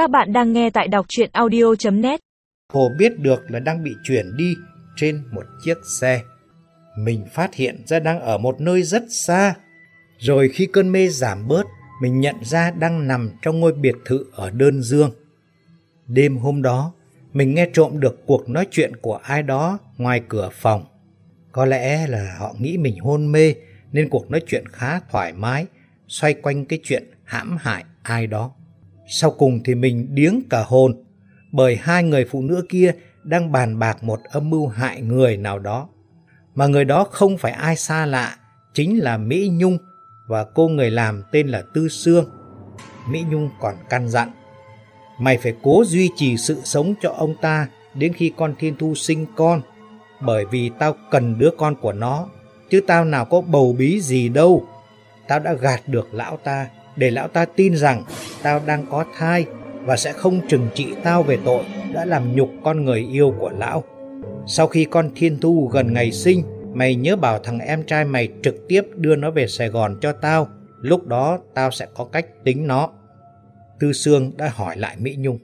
Các bạn đang nghe tại đọc chuyện audio.net Hồ biết được là đang bị chuyển đi trên một chiếc xe. Mình phát hiện ra đang ở một nơi rất xa. Rồi khi cơn mê giảm bớt, mình nhận ra đang nằm trong ngôi biệt thự ở Đơn Dương. Đêm hôm đó, mình nghe trộm được cuộc nói chuyện của ai đó ngoài cửa phòng. Có lẽ là họ nghĩ mình hôn mê nên cuộc nói chuyện khá thoải mái, xoay quanh cái chuyện hãm hại ai đó. Sau cùng thì mình điếng cả hồn bởi hai người phụ nữ kia đang bàn bạc một âm mưu hại người nào đó. Mà người đó không phải ai xa lạ, chính là Mỹ Nhung và cô người làm tên là Tư Sương. Mỹ Nhung còn căn dặn, mày phải cố duy trì sự sống cho ông ta đến khi con Thiên Thu sinh con, bởi vì tao cần đứa con của nó, chứ tao nào có bầu bí gì đâu. Tao đã gạt được lão ta để lão ta tin rằng tao đang có thai và sẽ không trừng trị tao về tội đã làm nhục con người yêu của lão. Sau khi con Thiên Thu gần ngày sinh, mày nhớ bảo thằng em trai mày trực tiếp đưa nó về Sài Gòn cho tao. Lúc đó tao sẽ có cách tính nó. Tư Sương đã hỏi lại Mỹ Nhung.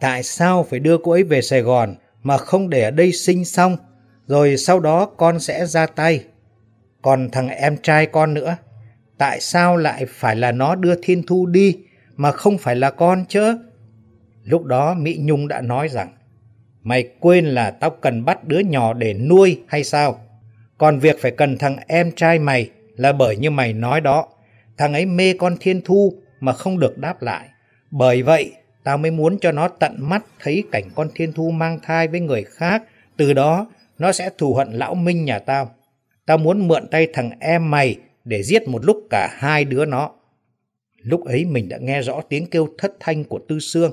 Tại sao phải đưa cô ấy về Sài Gòn mà không để ở đây sinh xong, rồi sau đó con sẽ ra tay? Còn thằng em trai con nữa, tại sao lại phải là nó đưa Thiên Thu đi mà không phải là con chứ? Lúc đó Mỹ Nhung đã nói rằng, mày quên là tao cần bắt đứa nhỏ để nuôi hay sao? Còn việc phải cần thằng em trai mày là bởi như mày nói đó, thằng ấy mê con Thiên Thu mà không được đáp lại. Bởi vậy, tao mới muốn cho nó tận mắt thấy cảnh con Thiên Thu mang thai với người khác, từ đó nó sẽ thù hận lão Minh nhà tao. Tao muốn mượn tay thằng em mày để giết một lúc cả hai đứa nó. Lúc ấy mình đã nghe rõ tiếng kêu thất thanh của Tư Sương.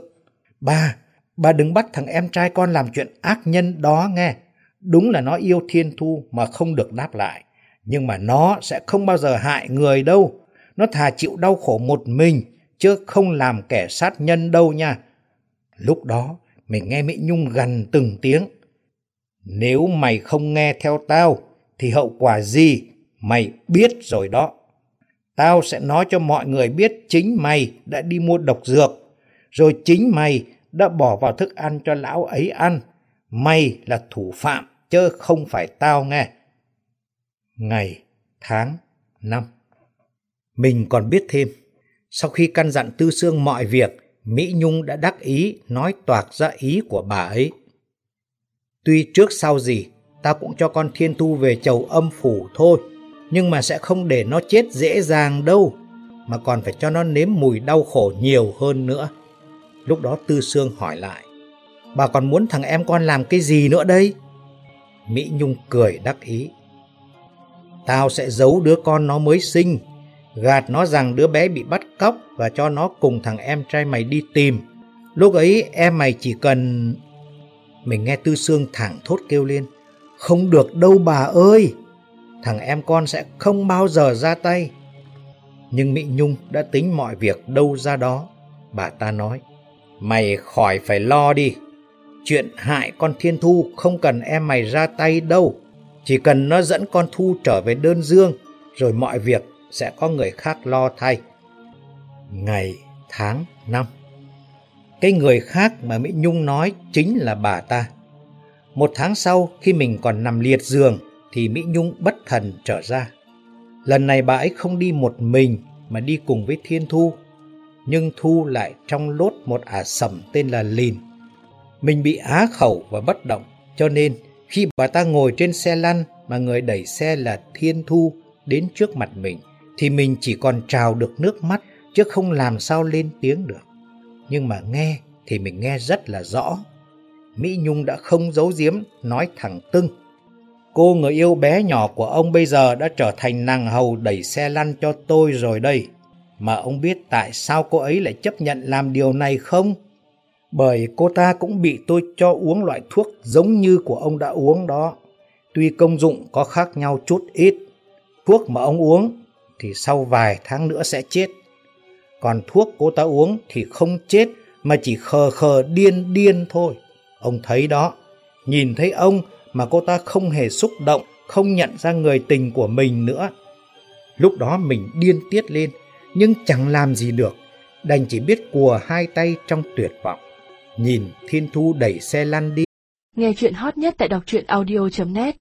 Ba, bà đừng bắt thằng em trai con làm chuyện ác nhân đó nghe. Đúng là nó yêu Thiên Thu mà không được đáp lại. Nhưng mà nó sẽ không bao giờ hại người đâu. Nó thà chịu đau khổ một mình, chứ không làm kẻ sát nhân đâu nha. Lúc đó, mình nghe Mỹ Nhung gần từng tiếng. Nếu mày không nghe theo tao, thì hậu quả gì Mày biết rồi đó. Tao sẽ nói cho mọi người biết chính mày đã đi mua độc dược, rồi chính mày đã bỏ vào thức ăn cho lão ấy ăn. Mày là thủ phạm, chứ không phải tao nghe. Ngày, tháng, năm. Mình còn biết thêm, sau khi căn dặn Tư Sương mọi việc, Mỹ Nhung đã đắc ý nói toạc ra ý của bà ấy. Tuy trước sau gì, ta cũng cho con Thiên thu về chầu âm phủ thôi nhưng mà sẽ không để nó chết dễ dàng đâu, mà còn phải cho nó nếm mùi đau khổ nhiều hơn nữa. Lúc đó Tư Sương hỏi lại, bà còn muốn thằng em con làm cái gì nữa đây? Mỹ Nhung cười đắc ý. Tao sẽ giấu đứa con nó mới sinh, gạt nó rằng đứa bé bị bắt cóc và cho nó cùng thằng em trai mày đi tìm. Lúc ấy em mày chỉ cần... Mình nghe Tư Sương thẳng thốt kêu lên. Không được đâu bà ơi! Thằng em con sẽ không bao giờ ra tay. Nhưng Mỹ Nhung đã tính mọi việc đâu ra đó. Bà ta nói, mày khỏi phải lo đi. Chuyện hại con Thiên Thu không cần em mày ra tay đâu. Chỉ cần nó dẫn con Thu trở về đơn dương, rồi mọi việc sẽ có người khác lo thay. Ngày, tháng, năm. Cái người khác mà Mỹ Nhung nói chính là bà ta. Một tháng sau khi mình còn nằm liệt giường thì Mỹ Nhung bất thần trở ra. Lần này bà ấy không đi một mình mà đi cùng với Thiên Thu. Nhưng Thu lại trong lốt một ả sầm tên là Lìn. Mình bị á khẩu và bất động, cho nên khi bà ta ngồi trên xe lăn mà người đẩy xe là Thiên Thu đến trước mặt mình, thì mình chỉ còn trào được nước mắt chứ không làm sao lên tiếng được. Nhưng mà nghe thì mình nghe rất là rõ. Mỹ Nhung đã không giấu giếm nói thẳng tưng. Cô người yêu bé nhỏ của ông bây giờ đã trở thành nàng hầu đẩy xe lăn cho tôi rồi đây. Mà ông biết tại sao cô ấy lại chấp nhận làm điều này không? Bởi cô ta cũng bị tôi cho uống loại thuốc giống như của ông đã uống đó. Tuy công dụng có khác nhau chút ít. Thuốc mà ông uống thì sau vài tháng nữa sẽ chết. Còn thuốc cô ta uống thì không chết mà chỉ khờ khờ điên điên thôi. Ông thấy đó. Nhìn thấy ông mà cô ta không hề xúc động, không nhận ra người tình của mình nữa. Lúc đó mình điên tiết lên, nhưng chẳng làm gì được, đành chỉ biết cùa hai tay trong tuyệt vọng. Nhìn Thiên Thu đẩy xe lăn đi. Nghe chuyện hot nhất tại đọc truyện audio.net